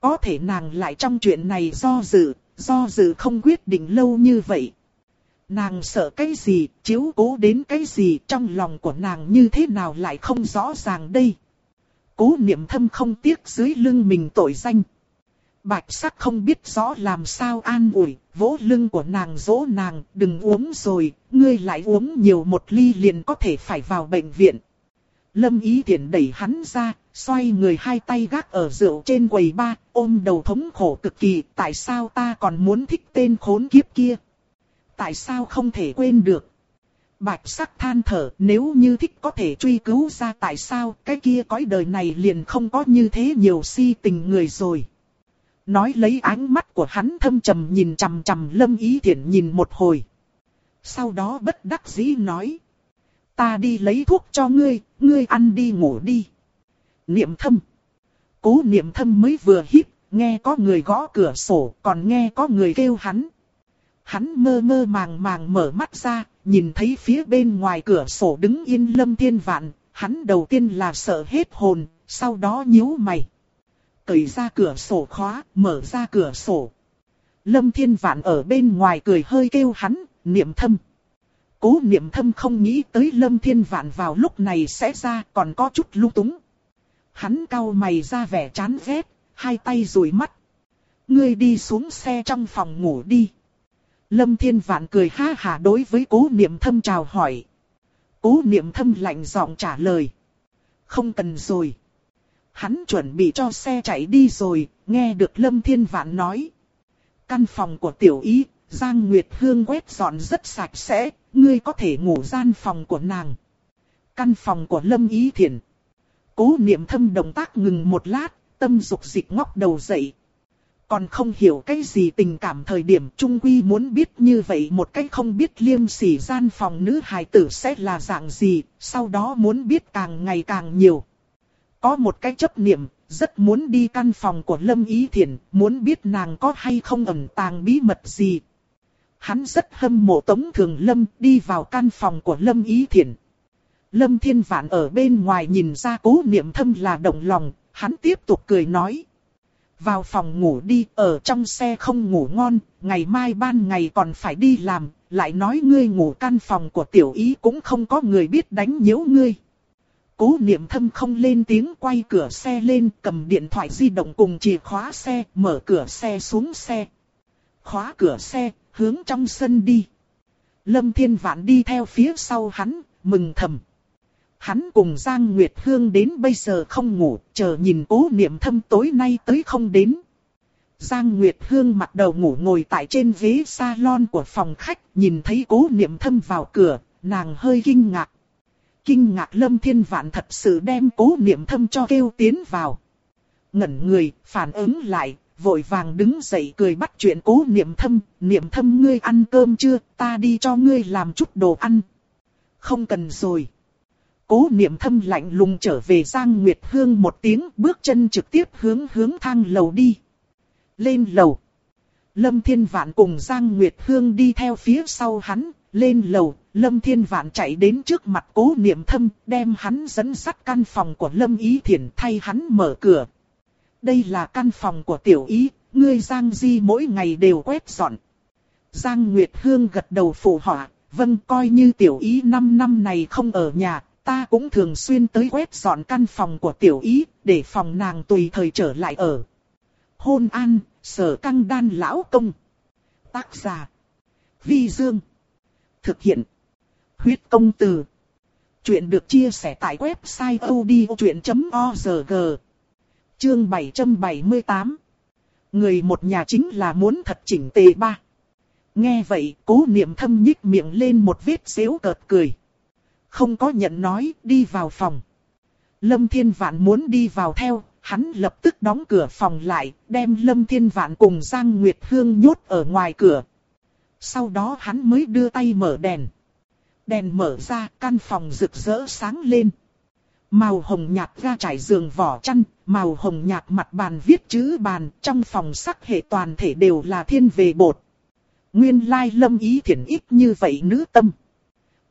Có thể nàng lại trong chuyện này do dự, do dự không quyết định lâu như vậy. Nàng sợ cái gì, chiếu cố đến cái gì trong lòng của nàng như thế nào lại không rõ ràng đây. Cố niệm thâm không tiếc dưới lưng mình tội danh. Bạch sắc không biết rõ làm sao an ủi, vỗ lưng của nàng dỗ nàng, đừng uống rồi, ngươi lại uống nhiều một ly liền có thể phải vào bệnh viện. Lâm ý tiện đẩy hắn ra, xoay người hai tay gác ở rượu trên quầy ba, ôm đầu thống khổ cực kỳ, tại sao ta còn muốn thích tên khốn kiếp kia? Tại sao không thể quên được? Bạch sắc than thở, nếu như thích có thể truy cứu ra tại sao, cái kia cõi đời này liền không có như thế nhiều si tình người rồi. Nói lấy ánh mắt của hắn thâm trầm nhìn chằm chằm lâm ý thiện nhìn một hồi. Sau đó bất đắc dĩ nói. Ta đi lấy thuốc cho ngươi, ngươi ăn đi ngủ đi. Niệm thâm. Cố niệm thâm mới vừa hít, nghe có người gõ cửa sổ, còn nghe có người kêu hắn. Hắn mơ mơ màng màng mở mắt ra, nhìn thấy phía bên ngoài cửa sổ đứng yên lâm thiên vạn, hắn đầu tiên là sợ hết hồn, sau đó nhíu mày. Cởi ra cửa sổ khóa, mở ra cửa sổ. Lâm Thiên Vạn ở bên ngoài cười hơi kêu hắn, niệm thâm. Cố niệm thâm không nghĩ tới Lâm Thiên Vạn vào lúc này sẽ ra còn có chút lung túng. Hắn cau mày ra vẻ chán ghét, hai tay rủi mắt. Ngươi đi xuống xe trong phòng ngủ đi. Lâm Thiên Vạn cười ha hà đối với cố niệm thâm chào hỏi. Cố niệm thâm lạnh giọng trả lời. Không cần rồi. Hắn chuẩn bị cho xe chạy đi rồi, nghe được Lâm Thiên Vạn nói. Căn phòng của tiểu ý, Giang Nguyệt Hương quét dọn rất sạch sẽ, ngươi có thể ngủ gian phòng của nàng. Căn phòng của Lâm Ý Thiển. Cố niệm thâm động tác ngừng một lát, tâm dục dịch ngóc đầu dậy. Còn không hiểu cái gì tình cảm thời điểm Trung Quy muốn biết như vậy một cách không biết liêm sỉ gian phòng nữ hài tử sẽ là dạng gì, sau đó muốn biết càng ngày càng nhiều. Có một cái chấp niệm, rất muốn đi căn phòng của Lâm Ý Thiển, muốn biết nàng có hay không ẩn tàng bí mật gì. Hắn rất hâm mộ Tống Thường Lâm đi vào căn phòng của Lâm Ý Thiển. Lâm Thiên Vạn ở bên ngoài nhìn ra cố niệm thâm là động lòng, hắn tiếp tục cười nói. Vào phòng ngủ đi, ở trong xe không ngủ ngon, ngày mai ban ngày còn phải đi làm, lại nói ngươi ngủ căn phòng của tiểu ý cũng không có người biết đánh nhiễu ngươi. Cố niệm thâm không lên tiếng quay cửa xe lên, cầm điện thoại di động cùng chìa khóa xe, mở cửa xe xuống xe. Khóa cửa xe, hướng trong sân đi. Lâm Thiên Vạn đi theo phía sau hắn, mừng thầm. Hắn cùng Giang Nguyệt Hương đến bây giờ không ngủ, chờ nhìn cố niệm thâm tối nay tới không đến. Giang Nguyệt Hương mặt đầu ngủ ngồi tại trên ghế salon của phòng khách, nhìn thấy cố niệm thâm vào cửa, nàng hơi kinh ngạc. Kinh ngạc Lâm Thiên Vạn thật sự đem cố niệm thâm cho kêu tiến vào. Ngẩn người, phản ứng lại, vội vàng đứng dậy cười bắt chuyện cố niệm thâm, niệm thâm ngươi ăn cơm chưa, ta đi cho ngươi làm chút đồ ăn. Không cần rồi. Cố niệm thâm lạnh lùng trở về Giang Nguyệt Hương một tiếng bước chân trực tiếp hướng hướng thang lầu đi. Lên lầu. Lâm Thiên Vạn cùng Giang Nguyệt Hương đi theo phía sau hắn, lên lầu, Lâm Thiên Vạn chạy đến trước mặt cố niệm thâm, đem hắn dẫn sắt căn phòng của Lâm Ý Thiển thay hắn mở cửa. Đây là căn phòng của tiểu ý, ngươi Giang Di mỗi ngày đều quét dọn. Giang Nguyệt Hương gật đầu phụ họa, vâng coi như tiểu ý năm năm này không ở nhà, ta cũng thường xuyên tới quét dọn căn phòng của tiểu ý, để phòng nàng tùy thời trở lại ở. Hôn an, sở căng đan lão công. Tác giả. Vi Dương. Thực hiện. Huyết công từ. Chuyện được chia sẻ tại website odchuyện.org. Chương 778. Người một nhà chính là muốn thật chỉnh tề ba. Nghe vậy, cố niệm thâm nhích miệng lên một vết xéo cợt cười không có nhận nói, đi vào phòng. Lâm Thiên Vạn muốn đi vào theo, hắn lập tức đóng cửa phòng lại, đem Lâm Thiên Vạn cùng Giang Nguyệt Hương nhốt ở ngoài cửa. Sau đó hắn mới đưa tay mở đèn. Đèn mở ra, căn phòng rực rỡ sáng lên. Màu hồng nhạt ra trải giường vỏ chăn, màu hồng nhạt mặt bàn viết chữ bàn, trong phòng sắc hệ toàn thể đều là thiên về bột. Nguyên lai lâm ý thiện ít như vậy nữ tâm.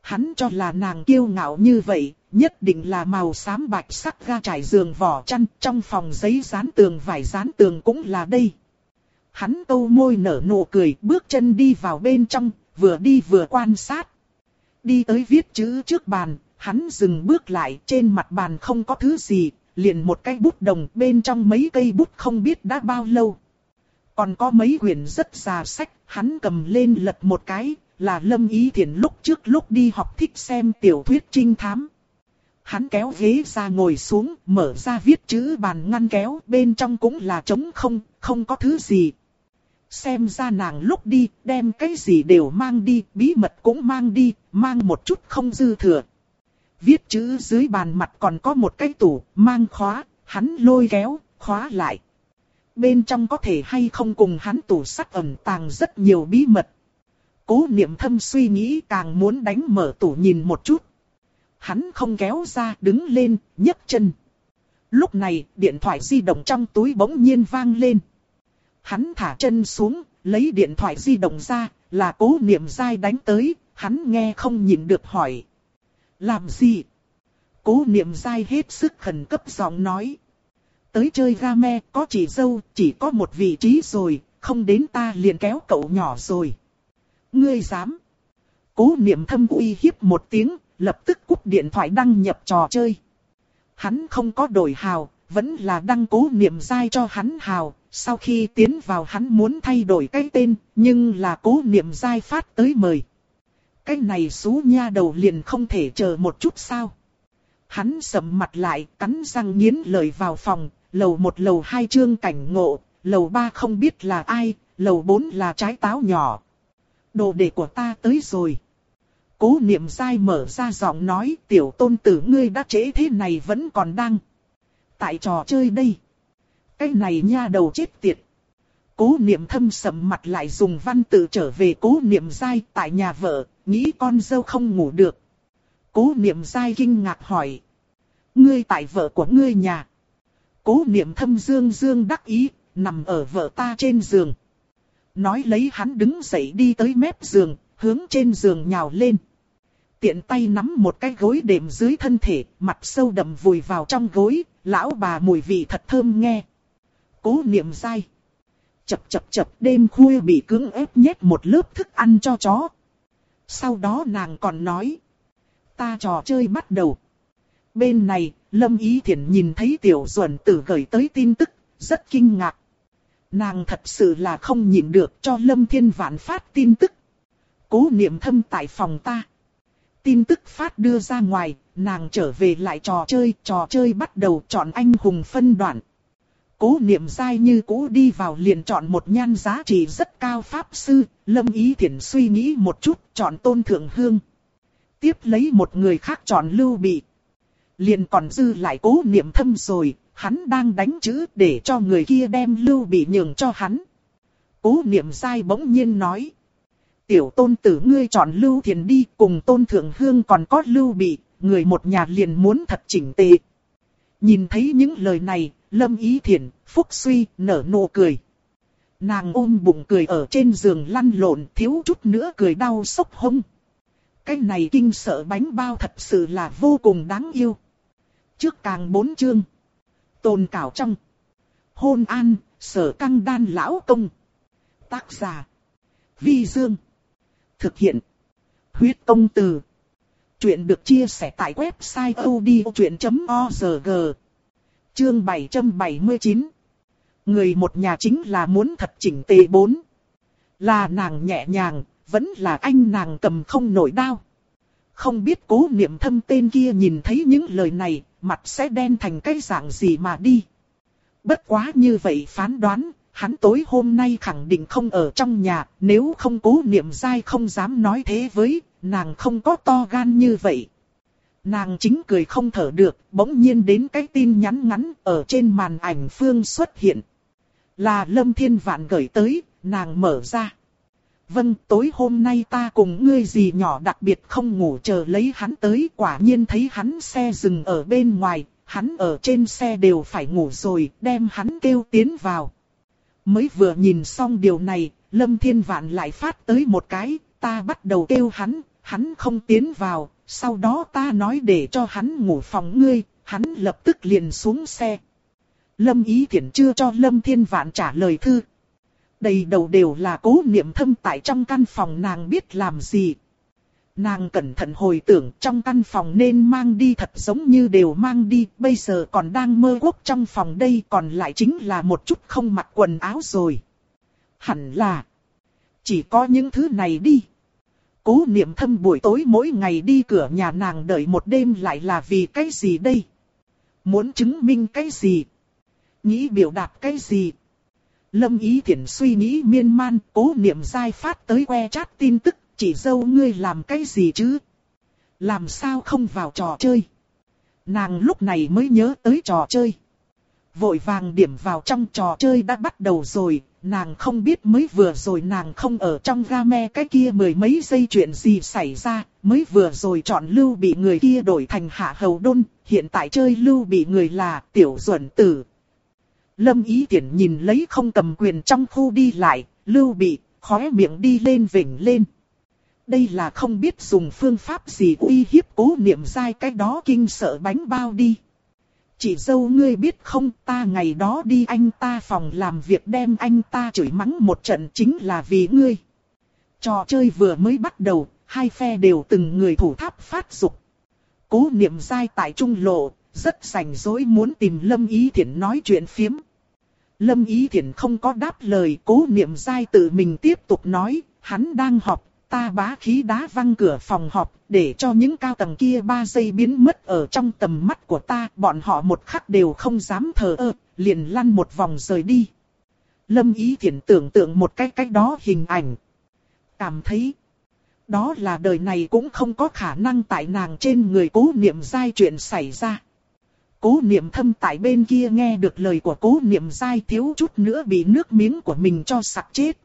Hắn cho là nàng kiêu ngạo như vậy, nhất định là màu xám bạch sắc ga trải giường vỏ chăn, trong phòng giấy dán tường vải dán tường cũng là đây. Hắn câu môi nở nụ cười, bước chân đi vào bên trong, vừa đi vừa quan sát. Đi tới viết chữ trước bàn, hắn dừng bước lại, trên mặt bàn không có thứ gì, liền một cái bút đồng bên trong mấy cây bút không biết đã bao lâu. Còn có mấy quyển rất già sách, hắn cầm lên lật một cái, là Lâm Ý Thiển lúc trước lúc đi học thích xem tiểu thuyết trinh thám. Hắn kéo ghế ra ngồi xuống, mở ra viết chữ bàn ngăn kéo, bên trong cũng là trống không, không có thứ gì. Xem ra nàng lúc đi, đem cái gì đều mang đi, bí mật cũng mang đi, mang một chút không dư thừa. Viết chữ dưới bàn mặt còn có một cái tủ, mang khóa, hắn lôi kéo, khóa lại. Bên trong có thể hay không cùng hắn tủ sắt ẩn tàng rất nhiều bí mật. Cố niệm thâm suy nghĩ càng muốn đánh mở tủ nhìn một chút. Hắn không kéo ra đứng lên, nhấc chân. Lúc này, điện thoại di động trong túi bỗng nhiên vang lên. Hắn thả chân xuống, lấy điện thoại di động ra, là cố niệm dai đánh tới, hắn nghe không nhịn được hỏi. Làm gì? Cố niệm dai hết sức khẩn cấp giọng nói. Tới chơi game có chỉ dâu, chỉ có một vị trí rồi, không đến ta liền kéo cậu nhỏ rồi. Ngươi dám. Cố niệm thâm uy hiếp một tiếng, lập tức cúp điện thoại đăng nhập trò chơi. Hắn không có đổi hào, vẫn là đăng cố niệm dai cho hắn hào. Sau khi tiến vào hắn muốn thay đổi cái tên, nhưng là cố niệm dai phát tới mời. Cái này xú nha đầu liền không thể chờ một chút sao. Hắn sầm mặt lại, cắn răng nghiến lời vào phòng, lầu một lầu hai trương cảnh ngộ, lầu ba không biết là ai, lầu bốn là trái táo nhỏ. Đồ đệ của ta tới rồi. Cố niệm dai mở ra giọng nói tiểu tôn tử ngươi đã trễ thế này vẫn còn đang. Tại trò chơi đây. Cái này nha đầu chết tiệt. Cố niệm thâm sầm mặt lại dùng văn tự trở về cố niệm dai tại nhà vợ, nghĩ con dâu không ngủ được. Cố niệm dai kinh ngạc hỏi. Ngươi tại vợ của ngươi nhà. Cố niệm thâm dương dương đắc ý, nằm ở vợ ta trên giường. Nói lấy hắn đứng dậy đi tới mép giường, hướng trên giường nhào lên. Tiện tay nắm một cái gối đệm dưới thân thể, mặt sâu đậm vùi vào trong gối, lão bà mùi vị thật thơm nghe. Cố niệm dai. Chập chập chập đêm khuya bị cưỡng ép nhét một lớp thức ăn cho chó. Sau đó nàng còn nói. Ta trò chơi bắt đầu. Bên này, Lâm Ý Thiển nhìn thấy Tiểu Duẩn Tử gửi tới tin tức, rất kinh ngạc. Nàng thật sự là không nhịn được cho Lâm Thiên Vạn phát tin tức. Cố niệm thâm tại phòng ta. Tin tức phát đưa ra ngoài, nàng trở về lại trò chơi, trò chơi bắt đầu chọn anh hùng phân đoạn. Cố niệm dai như cũ đi vào liền chọn một nhan giá trị rất cao pháp sư, Lâm Ý thiện suy nghĩ một chút, chọn tôn thượng hương. Tiếp lấy một người khác chọn lưu bị. Liền còn dư lại cố niệm thâm rồi, hắn đang đánh chữ để cho người kia đem lưu bị nhường cho hắn. Cố niệm sai bỗng nhiên nói. Tiểu tôn tử ngươi chọn lưu thiền đi cùng tôn thượng hương còn có lưu bị, người một nhà liền muốn thật chỉnh tề. Nhìn thấy những lời này, lâm ý thiền, phúc suy, nở nụ cười. Nàng ôm bụng cười ở trên giường lăn lộn thiếu chút nữa cười đau sốc hông. Cái này kinh sợ bánh bao thật sự là vô cùng đáng yêu. Trước càng bốn chương. Tồn cảo trong. Hôn an, sở căng đan lão công. Tác giả. Vi Dương. Thực hiện. Huyết công từ. Chuyện được chia sẻ tại website odchuyện.org. Chương 779. Người một nhà chính là muốn thật chỉnh tề bốn. Là nàng nhẹ nhàng, vẫn là anh nàng cầm không nổi đao. Không biết cố niệm thâm tên kia nhìn thấy những lời này, mặt sẽ đen thành cái dạng gì mà đi. Bất quá như vậy phán đoán, hắn tối hôm nay khẳng định không ở trong nhà, nếu không cố niệm dai không dám nói thế với, nàng không có to gan như vậy. Nàng chính cười không thở được, bỗng nhiên đến cái tin nhắn ngắn ở trên màn ảnh phương xuất hiện. Là Lâm Thiên Vạn gửi tới, nàng mở ra. Vâng, tối hôm nay ta cùng ngươi gì nhỏ đặc biệt không ngủ chờ lấy hắn tới, quả nhiên thấy hắn xe dừng ở bên ngoài, hắn ở trên xe đều phải ngủ rồi, đem hắn kêu tiến vào. Mới vừa nhìn xong điều này, Lâm Thiên Vạn lại phát tới một cái, ta bắt đầu kêu hắn, hắn không tiến vào, sau đó ta nói để cho hắn ngủ phòng ngươi, hắn lập tức liền xuống xe. Lâm Ý Thiển chưa cho Lâm Thiên Vạn trả lời thư, Đầy đầu đều là cố niệm thâm tại trong căn phòng nàng biết làm gì. Nàng cẩn thận hồi tưởng trong căn phòng nên mang đi thật giống như đều mang đi, bây giờ còn đang mơ quốc trong phòng đây còn lại chính là một chút không mặc quần áo rồi. Hẳn là, chỉ có những thứ này đi. Cố niệm thâm buổi tối mỗi ngày đi cửa nhà nàng đợi một đêm lại là vì cái gì đây? Muốn chứng minh cái gì? Nghĩ biểu đạt cái gì? Lâm Ý Thiển suy nghĩ miên man, cố niệm dai phát tới que chat tin tức, chỉ dâu ngươi làm cái gì chứ? Làm sao không vào trò chơi? Nàng lúc này mới nhớ tới trò chơi. Vội vàng điểm vào trong trò chơi đã bắt đầu rồi, nàng không biết mới vừa rồi nàng không ở trong game cái kia mười mấy giây chuyện gì xảy ra, mới vừa rồi chọn lưu bị người kia đổi thành hạ hầu đôn, hiện tại chơi lưu bị người là tiểu duẩn tử, Lâm Ý Tiễn nhìn lấy không cầm quyền trong khu đi lại, lưu bị, khóe miệng đi lên vỉnh lên. Đây là không biết dùng phương pháp gì uy hiếp cố niệm dai cái đó kinh sợ bánh bao đi. Chị dâu ngươi biết không ta ngày đó đi anh ta phòng làm việc đem anh ta chửi mắng một trận chính là vì ngươi. Trò chơi vừa mới bắt đầu, hai phe đều từng người thủ tháp phát dục. Cố niệm dai tại trung lộ, rất rảnh rỗi muốn tìm Lâm Ý Thiển nói chuyện phiếm. Lâm Ý Thiển không có đáp lời, cố niệm dai tự mình tiếp tục nói, hắn đang họp, ta bá khí đá văng cửa phòng họp, để cho những cao tầng kia ba giây biến mất ở trong tầm mắt của ta, bọn họ một khắc đều không dám thờ ơ, liền lăn một vòng rời đi. Lâm Ý Thiển tưởng tượng một cái cách đó hình ảnh. Cảm thấy, đó là đời này cũng không có khả năng tại nàng trên người cố niệm dai chuyện xảy ra. Cố niệm thâm tại bên kia nghe được lời của cố niệm dai thiếu chút nữa bị nước miếng của mình cho sặc chết.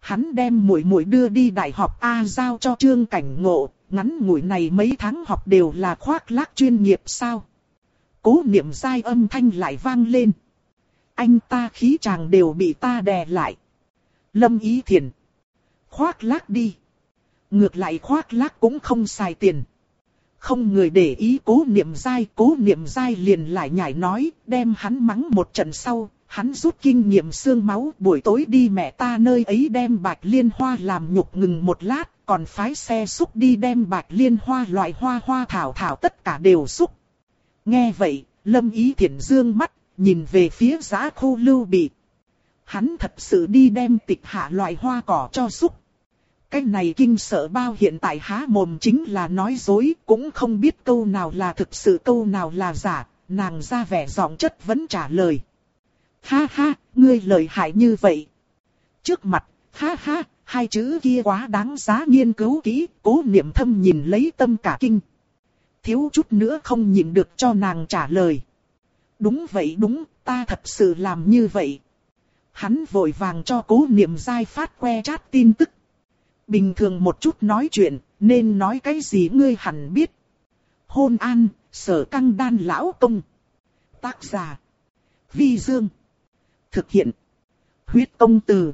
Hắn đem muội muội đưa đi đại học A giao cho trương cảnh ngộ, ngắn ngủi này mấy tháng học đều là khoác lác chuyên nghiệp sao. Cố niệm dai âm thanh lại vang lên. Anh ta khí chàng đều bị ta đè lại. Lâm ý thiền. Khoác lác đi. Ngược lại khoác lác cũng không xài tiền. Không người để ý cố niệm dai, cố niệm dai liền lại nhảy nói, đem hắn mắng một trận sau, hắn rút kinh nghiệm xương máu buổi tối đi mẹ ta nơi ấy đem bạch liên hoa làm nhục ngừng một lát, còn phái xe xúc đi đem bạch liên hoa loại hoa hoa thảo thảo tất cả đều xúc. Nghe vậy, lâm ý thiện dương mắt, nhìn về phía giá khu lưu bị. Hắn thật sự đi đem tịch hạ loại hoa cỏ cho xúc. Cái này kinh sợ bao hiện tại há mồm chính là nói dối, cũng không biết câu nào là thực sự câu nào là giả, nàng ra vẻ giọng chất vẫn trả lời. Ha ha, ngươi lợi hại như vậy. Trước mặt, ha ha, hai chữ kia quá đáng giá nghiên cứu kỹ, cố niệm thâm nhìn lấy tâm cả kinh. Thiếu chút nữa không nhìn được cho nàng trả lời. Đúng vậy đúng, ta thật sự làm như vậy. Hắn vội vàng cho cố niệm dai phát que chat tin tức. Bình thường một chút nói chuyện, nên nói cái gì ngươi hẳn biết. Hôn an, sở căng đan lão công. Tác giả. Vi Dương. Thực hiện. Huyết công từ.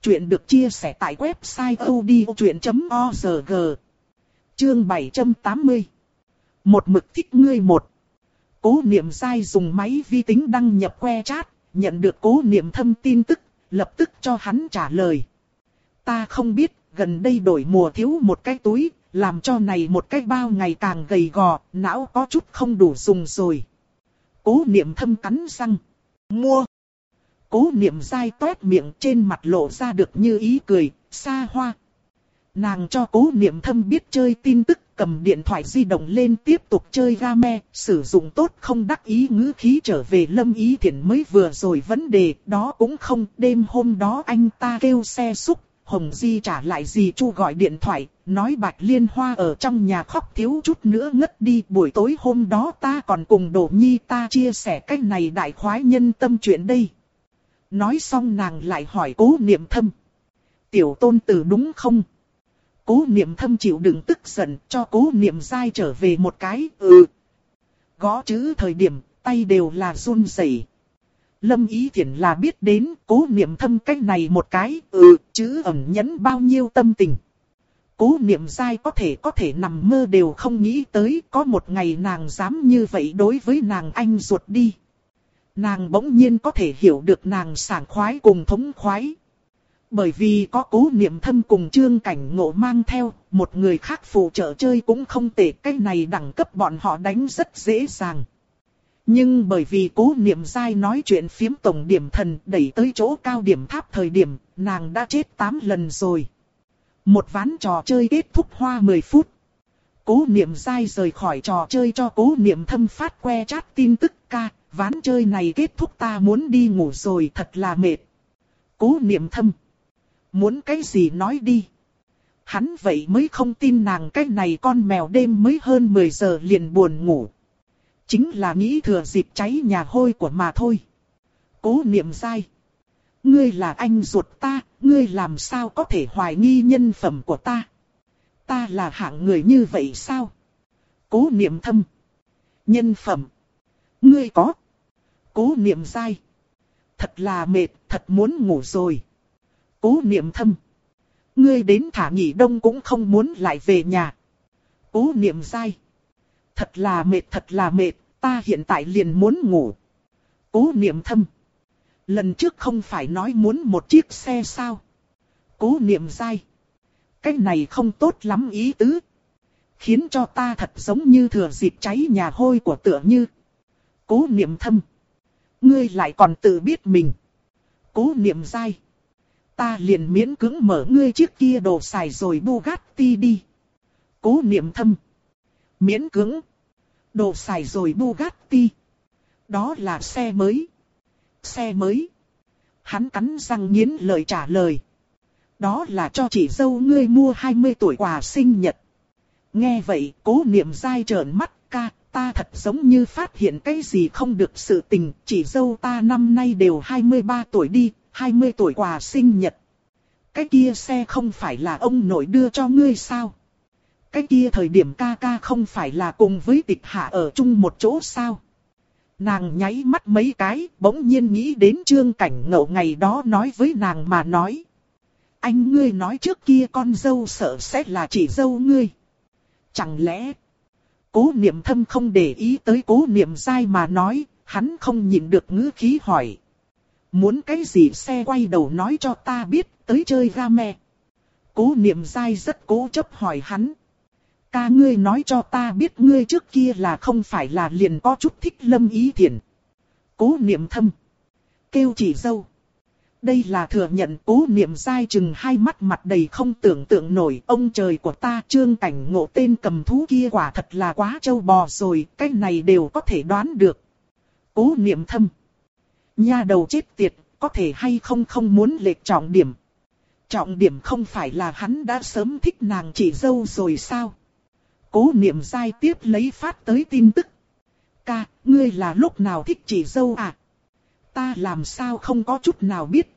Chuyện được chia sẻ tại website odchuyện.org. Chương 780. Một mực thích ngươi một. Cố niệm sai dùng máy vi tính đăng nhập que chat, nhận được cố niệm thâm tin tức, lập tức cho hắn trả lời. Ta không biết, gần đây đổi mùa thiếu một cái túi, làm cho này một cái bao ngày càng gầy gò, não có chút không đủ dùng rồi. Cố niệm thâm cắn răng. Mua. Cố niệm dai toét miệng trên mặt lộ ra được như ý cười, xa hoa. Nàng cho cố niệm thâm biết chơi tin tức cầm điện thoại di động lên tiếp tục chơi game, sử dụng tốt không đắc ý ngữ khí trở về lâm ý thiện mới vừa rồi vấn đề, đó cũng không, đêm hôm đó anh ta kêu xe xúc, Hồng Di trả lại gì chu gọi điện thoại, nói Bạch Liên Hoa ở trong nhà khóc thiếu chút nữa ngất đi. Buổi tối hôm đó ta còn cùng Đỗ Nhi ta chia sẻ cách này đại khoái nhân tâm chuyện đây. Nói xong nàng lại hỏi cố niệm thâm. Tiểu tôn tử đúng không? Cố niệm thâm chịu đựng tức giận cho cố niệm dai trở về một cái ừ. Gõ chữ thời điểm tay đều là run rẩy. Lâm Ý Thiển là biết đến cố niệm thâm cách này một cái, ừ, chứ ẩn nhẫn bao nhiêu tâm tình. Cố niệm dai có thể có thể nằm mơ đều không nghĩ tới có một ngày nàng dám như vậy đối với nàng anh ruột đi. Nàng bỗng nhiên có thể hiểu được nàng sảng khoái cùng thống khoái. Bởi vì có cố niệm thâm cùng trương cảnh ngộ mang theo, một người khác phụ trợ chơi cũng không tệ, cái này đẳng cấp bọn họ đánh rất dễ dàng. Nhưng bởi vì cố niệm dai nói chuyện phiếm tổng điểm thần đẩy tới chỗ cao điểm tháp thời điểm, nàng đã chết 8 lần rồi. Một ván trò chơi kết thúc hoa 10 phút. Cố niệm dai rời khỏi trò chơi cho cố niệm thâm phát que chat tin tức ca, ván chơi này kết thúc ta muốn đi ngủ rồi thật là mệt. Cố niệm thâm. Muốn cái gì nói đi. Hắn vậy mới không tin nàng cái này con mèo đêm mới hơn 10 giờ liền buồn ngủ. Chính là nghĩ thừa dịp cháy nhà hôi của mà thôi. Cố niệm sai. Ngươi là anh ruột ta, ngươi làm sao có thể hoài nghi nhân phẩm của ta? Ta là hạng người như vậy sao? Cố niệm thâm. Nhân phẩm. Ngươi có. Cố niệm sai. Thật là mệt, thật muốn ngủ rồi. Cố niệm thâm. Ngươi đến thả nghỉ đông cũng không muốn lại về nhà. Cố niệm sai. Thật là mệt thật là mệt, ta hiện tại liền muốn ngủ. Cố niệm thâm. Lần trước không phải nói muốn một chiếc xe sao? Cố niệm dai. Cái này không tốt lắm ý tứ. Khiến cho ta thật giống như thừa dịp cháy nhà hôi của tựa như. Cố niệm thâm. Ngươi lại còn tự biết mình. Cố niệm dai. Ta liền miễn cưỡng mở ngươi chiếc kia đồ xài rồi Bugatti đi. Cố niệm thâm. Miễn cưỡng. Đồ xài rồi Bugatti. Đó là xe mới. Xe mới. Hắn cắn răng nghiến lời trả lời. Đó là cho chị dâu ngươi mua 20 tuổi quà sinh nhật. Nghe vậy, cố niệm dai trợn mắt ca, ta thật giống như phát hiện cái gì không được sự tình, chị dâu ta năm nay đều 23 tuổi đi, 20 tuổi quà sinh nhật. Cái kia xe không phải là ông nội đưa cho ngươi sao? Cái kia thời điểm ca ca không phải là cùng với tịch hạ ở chung một chỗ sao? Nàng nháy mắt mấy cái, bỗng nhiên nghĩ đến trương cảnh ngậu ngày đó nói với nàng mà nói. Anh ngươi nói trước kia con dâu sợ sẽ là chỉ dâu ngươi. Chẳng lẽ, cố niệm thâm không để ý tới cố niệm dai mà nói, hắn không nhịn được ngữ khí hỏi. Muốn cái gì xe quay đầu nói cho ta biết, tới chơi game. Cố niệm dai rất cố chấp hỏi hắn. Ca ngươi nói cho ta biết ngươi trước kia là không phải là liền có chút thích lâm ý thiện. Cố niệm thâm. Kêu chỉ dâu. Đây là thừa nhận cố niệm dai chừng hai mắt mặt đầy không tưởng tượng nổi ông trời của ta trương cảnh ngộ tên cầm thú kia quả thật là quá trâu bò rồi, cái này đều có thể đoán được. Cố niệm thâm. Nha đầu chết tiệt, có thể hay không không muốn lệch trọng điểm. Trọng điểm không phải là hắn đã sớm thích nàng chỉ dâu rồi sao? Cố niệm dai tiếp lấy phát tới tin tức. Ca, ngươi là lúc nào thích chỉ dâu à? Ta làm sao không có chút nào biết.